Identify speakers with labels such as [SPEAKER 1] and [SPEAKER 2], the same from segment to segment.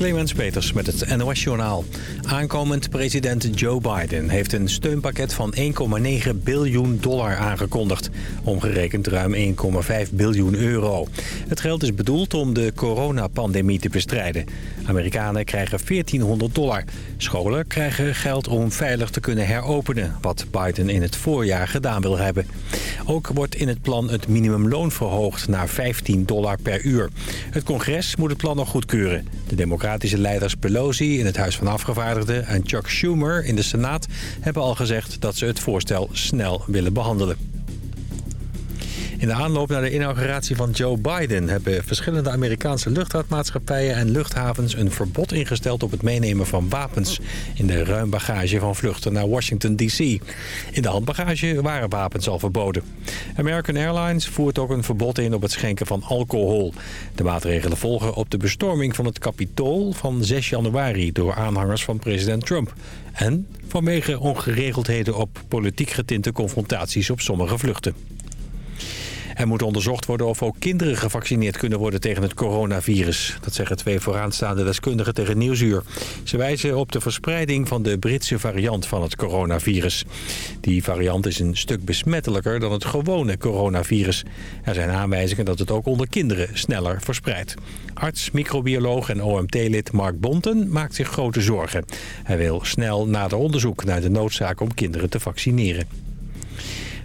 [SPEAKER 1] Clemens Peters met het NOS-journaal. Aankomend president Joe Biden heeft een steunpakket van 1,9 biljoen dollar aangekondigd. Omgerekend ruim 1,5 biljoen euro. Het geld is bedoeld om de coronapandemie te bestrijden. Amerikanen krijgen 1400 dollar. Scholen krijgen geld om veilig te kunnen heropenen... wat Biden in het voorjaar gedaan wil hebben. Ook wordt in het plan het minimumloon verhoogd naar 15 dollar per uur. Het congres moet het plan nog goedkeuren. De democratische leiders Pelosi in het Huis van Afgevaardigden... en Chuck Schumer in de Senaat hebben al gezegd dat ze het voorstel snel willen behandelen. In de aanloop naar de inauguratie van Joe Biden... hebben verschillende Amerikaanse luchtvaartmaatschappijen en luchthavens... een verbod ingesteld op het meenemen van wapens... in de ruimbagage van vluchten naar Washington D.C. In de handbagage waren wapens al verboden. American Airlines voert ook een verbod in op het schenken van alcohol. De maatregelen volgen op de bestorming van het Capitool van 6 januari... door aanhangers van president Trump. En vanwege ongeregeldheden op politiek getinte confrontaties op sommige vluchten. Er moet onderzocht worden of ook kinderen gevaccineerd kunnen worden tegen het coronavirus. Dat zeggen twee vooraanstaande deskundigen tegen Nieuwsuur. Ze wijzen op de verspreiding van de Britse variant van het coronavirus. Die variant is een stuk besmettelijker dan het gewone coronavirus. Er zijn aanwijzingen dat het ook onder kinderen sneller verspreidt. Arts, microbioloog en OMT-lid Mark Bonten maakt zich grote zorgen. Hij wil snel nader onderzoek naar de noodzaak om kinderen te vaccineren.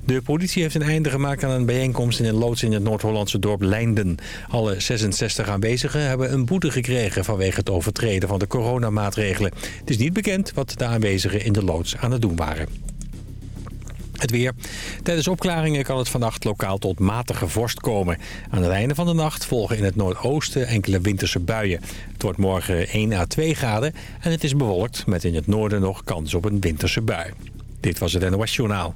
[SPEAKER 1] De politie heeft een einde gemaakt aan een bijeenkomst in een loods in het Noord-Hollandse dorp Leinden. Alle 66 aanwezigen hebben een boete gekregen vanwege het overtreden van de coronamaatregelen. Het is niet bekend wat de aanwezigen in de loods aan het doen waren. Het weer. Tijdens opklaringen kan het vannacht lokaal tot matige vorst komen. Aan het einde van de nacht volgen in het noordoosten enkele winterse buien. Het wordt morgen 1 à 2 graden en het is bewolkt met in het noorden nog kans op een winterse bui. Dit was het NOS Journaal.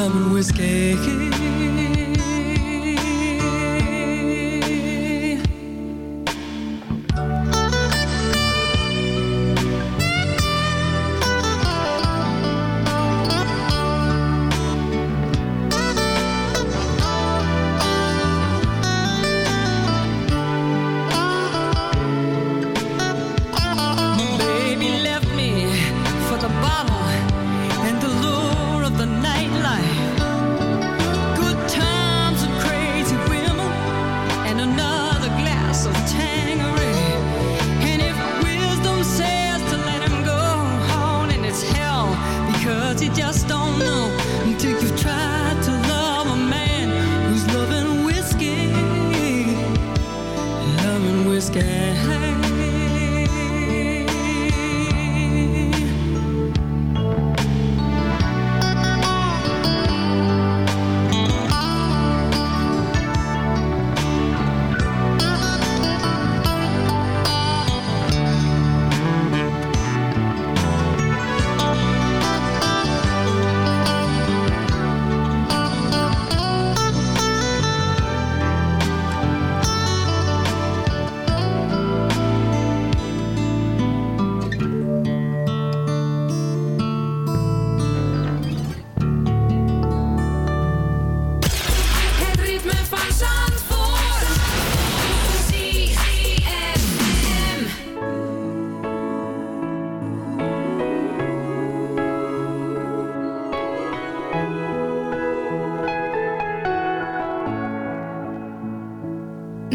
[SPEAKER 2] rum and whiskey. it just don't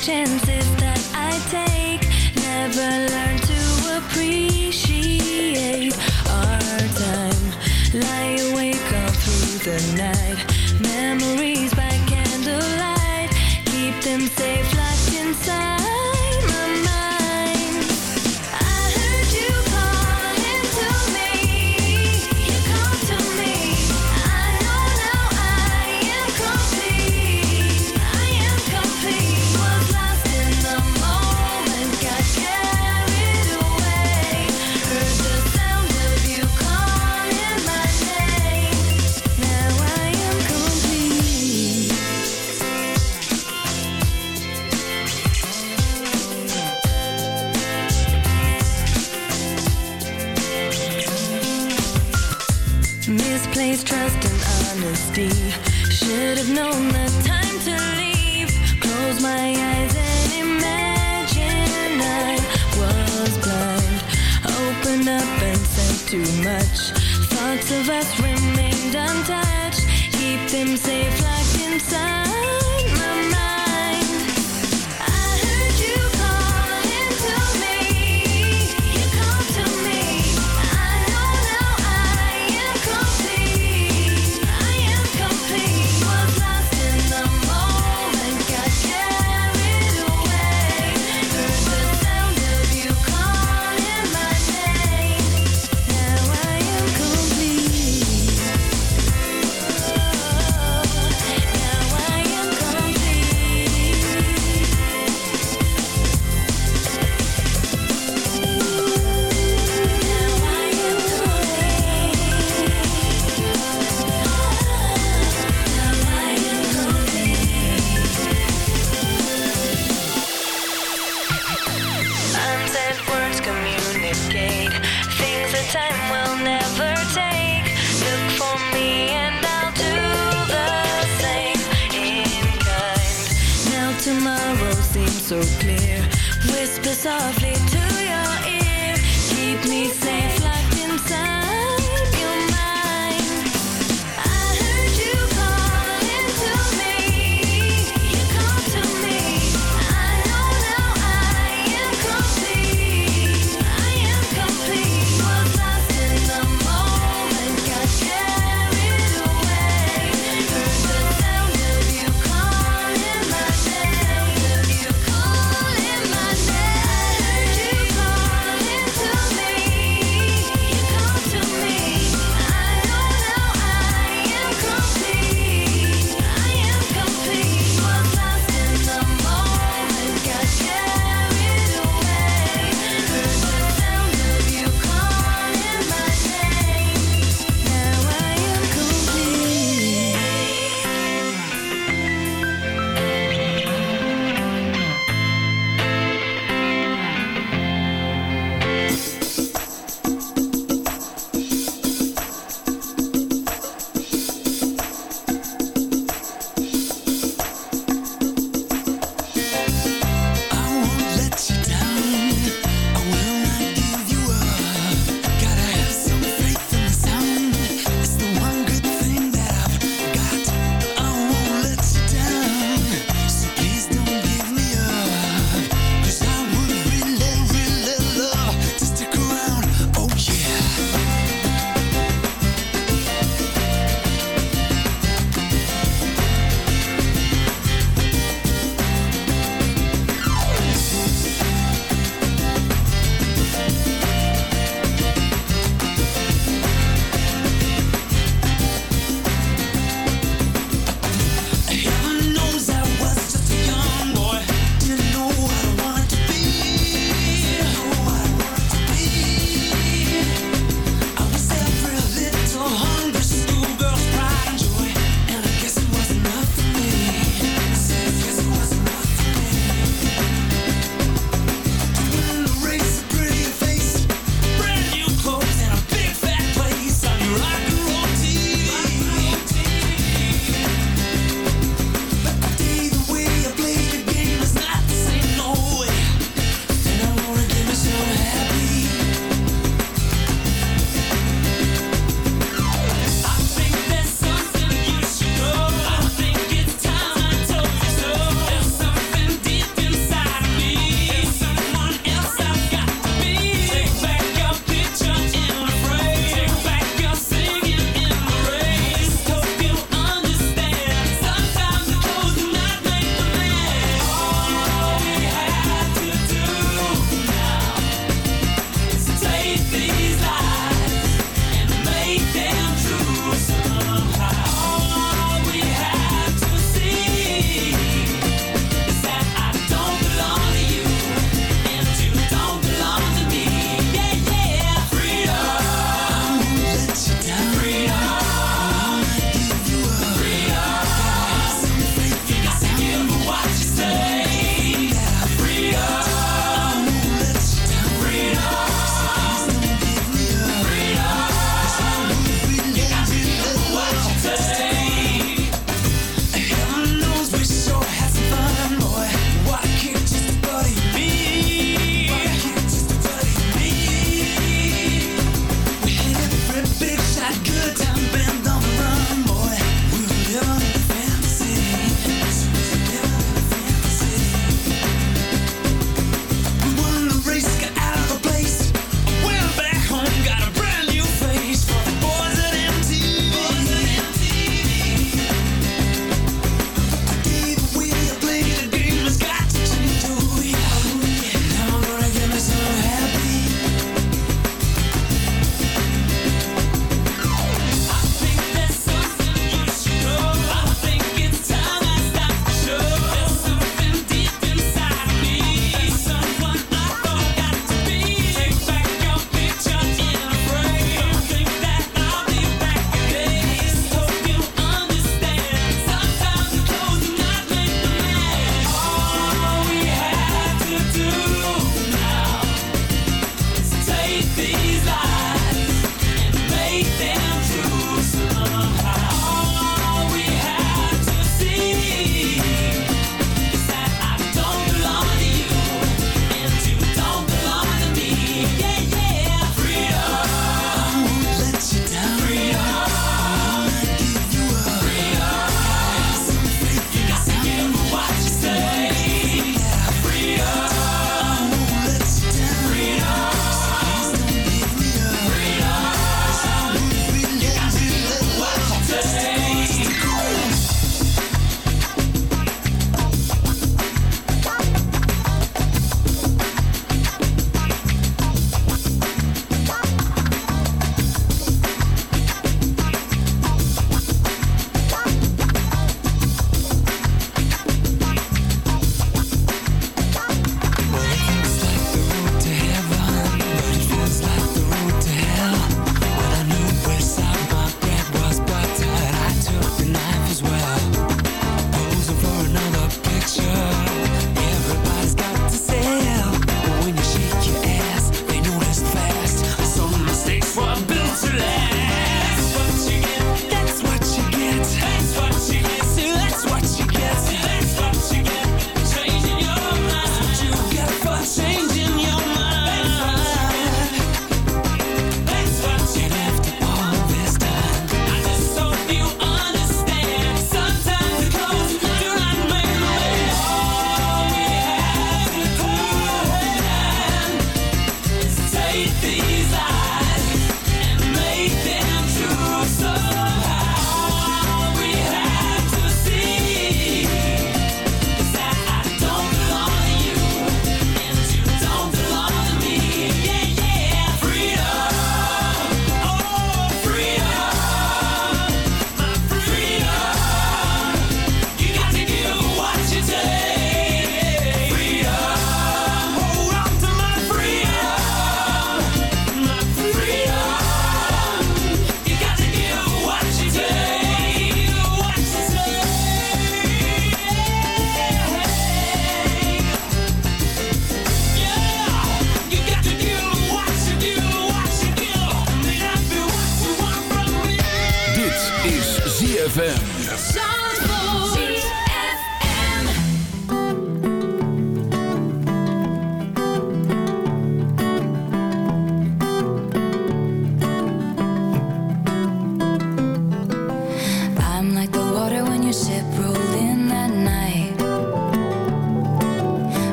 [SPEAKER 3] Chances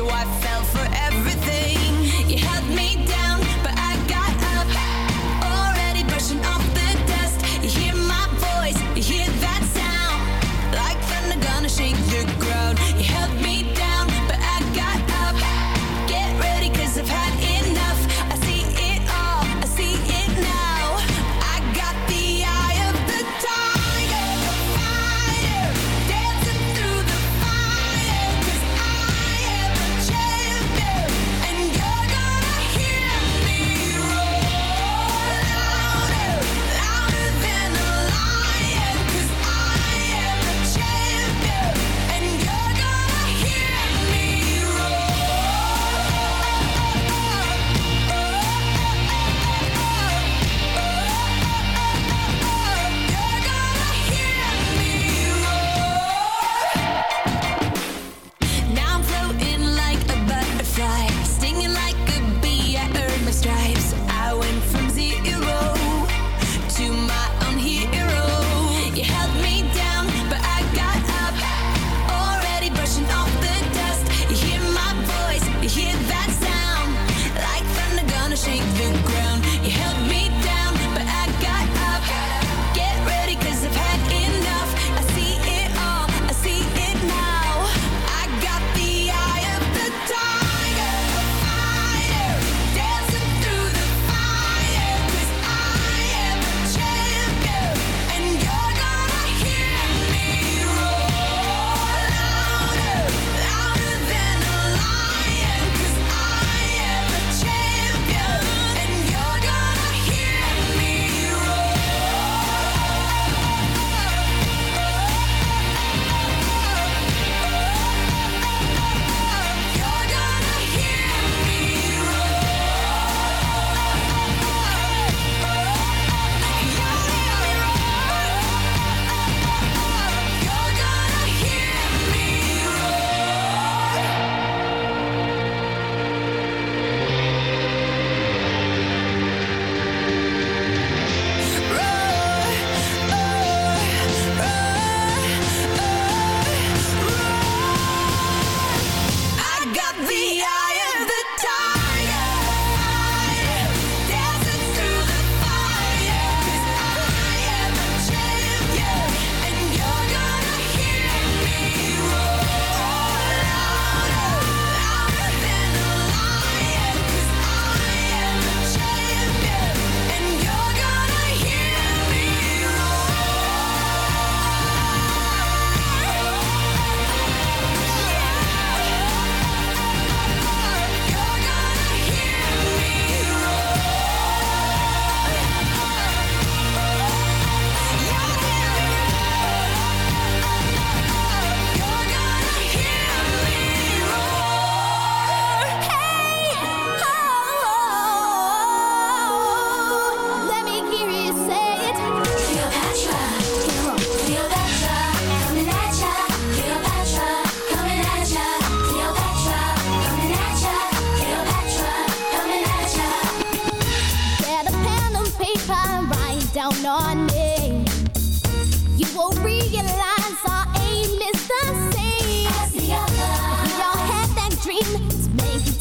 [SPEAKER 3] so I fell for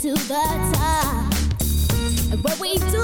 [SPEAKER 3] to the
[SPEAKER 4] top. What we do,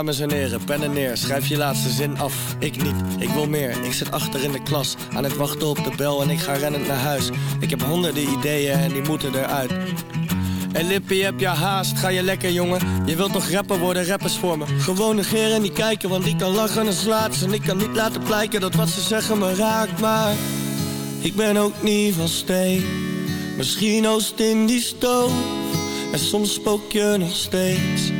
[SPEAKER 5] Dames en heren, pen en neer, schrijf je laatste zin af. Ik niet, ik wil meer. Ik zit achter in de klas, aan het wachten op de bel en ik ga rennend naar huis. Ik heb honderden ideeën en die moeten eruit. En Lippie, heb je haast? Ga je lekker, jongen? Je wilt toch rapper worden, rappers voor me? Gewoon negeren en kijken, want ik kan lachen en slaat ze. En ik kan niet laten blijken dat wat ze zeggen me raakt, maar... Ik ben ook niet van steen. Misschien oost in die stoof. En soms spook je nog steeds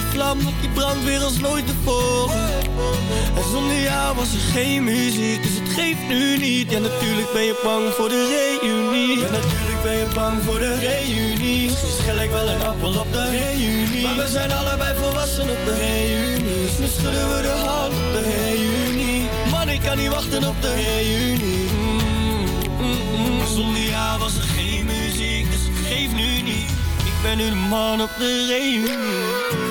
[SPEAKER 5] vlam, die brandt weer als nooit tevoren. En zonder jou was er geen muziek, dus het geeft nu niet. Ja, natuurlijk ben je bang voor de reunie. Ja, natuurlijk ben je bang voor de reunie. Misschien schel ik wel een appel op de reunie. Maar we zijn allebei volwassen op de reunie. Dus nu schudden we de hand op de reunie. Man, ik kan niet wachten op de reunie. Mm, mm, mm. Zonder jou was er geen muziek, dus het geeft nu niet. Ik ben nu de man op de reunie.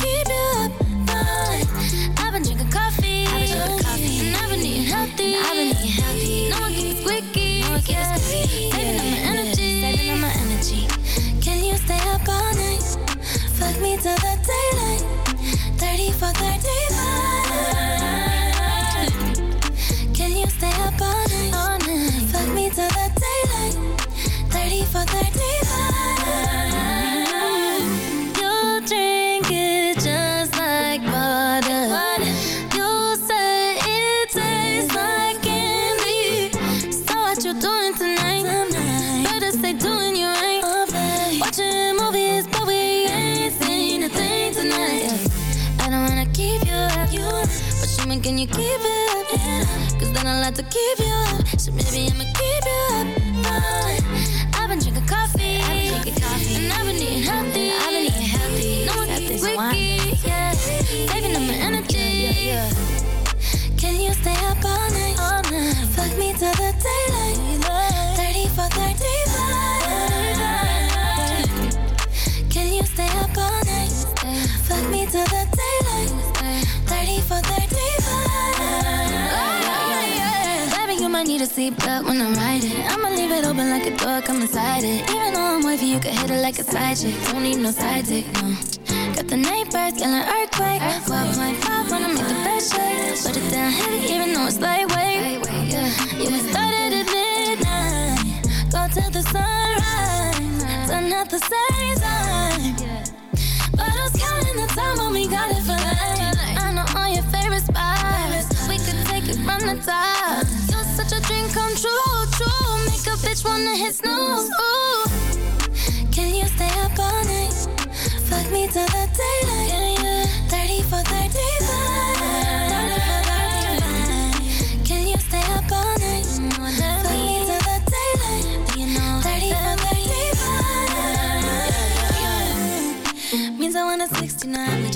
[SPEAKER 3] Fuck me till the daylight. 30 for 35. Saving up my energy. Can you stay up all night? All night. Fuck me till the daylight. 30 for 35. Can you stay up all night? Fuck me till the daylight. 30 for 35. Baby, you might need a seatbelt when I'm riding. I'ma leave it open like a door, come inside it. Even though I'm wavy, you can hit it like a side chick. Don't need no side dick, no. Got the neighbors yelling earthquake. 12.5 wanna make the bed shake. Put it down heavy, even though it's lightweight. Yeah, yeah, we started at midnight. Go till the sunrise. Done at the same time. But who's counting the time when we got it for life? I know all your favorite spots. We could take it from the top. You're such a dream come true, true. Make a bitch wanna hit snooze. Ooh. Can you stay up all night? Fuck me till the daylight.
[SPEAKER 6] tonight.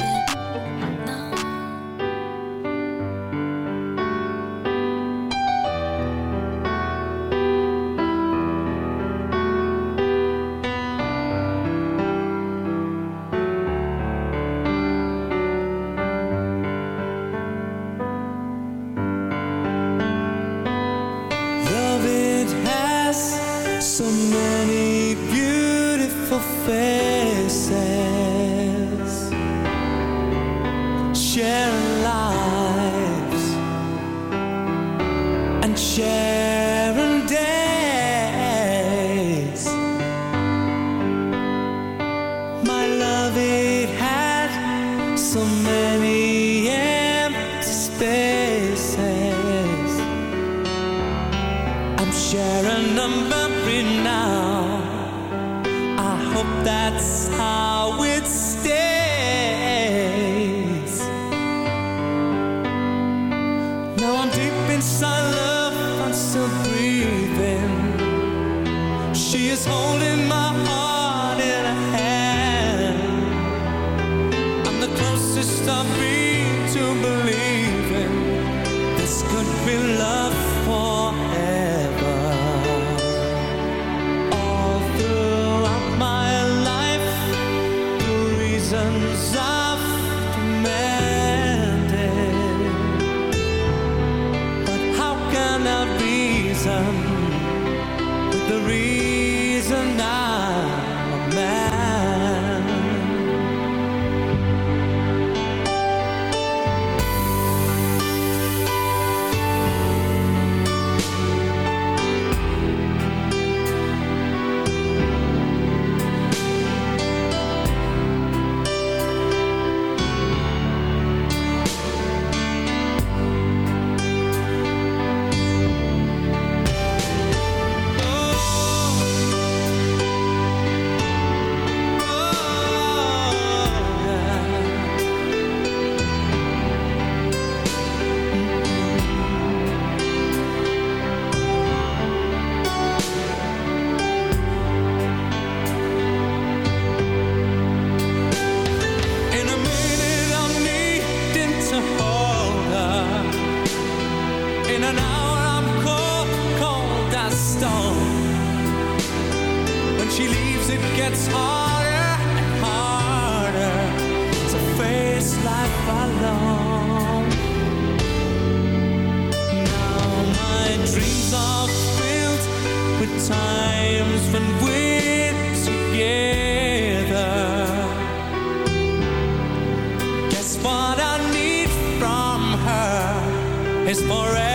[SPEAKER 6] to hold her. In an hour I'm cold, cold as stone. When she leaves it gets harder and harder to face life alone. Now my dreams are filled with times when forever